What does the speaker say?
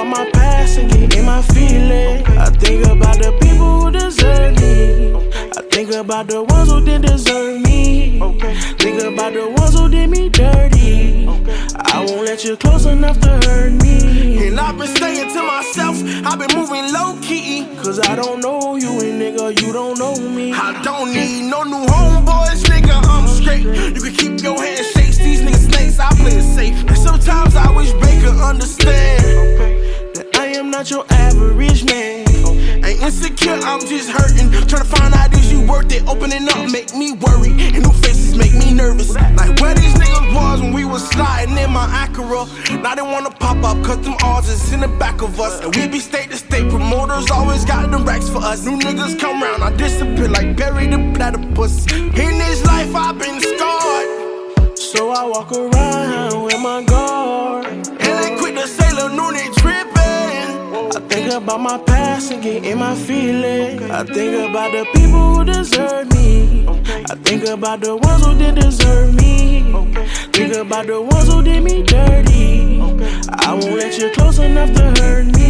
About my past and get in my feelings. I think about the people who deserve me. I think about the ones who didn't deserve me. Think about the ones who did me dirty. I won't let you close enough to hurt me. And I've been staying to myself, I've been moving low key. Cause I don't know you, and nigga, you don't know me. I don't need no new homeboys, nigga, I'm straight. You can keep your hands. Your average man. Ain't insecure, I'm just hurting. Trying to find out is you worth it. Opening up make me worry. And new faces make me nervous. Like where these niggas was when we was sliding in my Acura. Now they wanna pop up, cause them odds is in the back of us. And we be state to state. Promoters always got them racks for us. New niggas come round, I disappear like Perry the platypus. In this life, I've been scarred. So I walk around with my guard. And quick to say, Lil Noonie. I think about my past and get in my feelings. I think about the people who deserve me. I think about the ones who didn't deserve me. Think about the ones who did me dirty. I won't let you close enough to hurt me.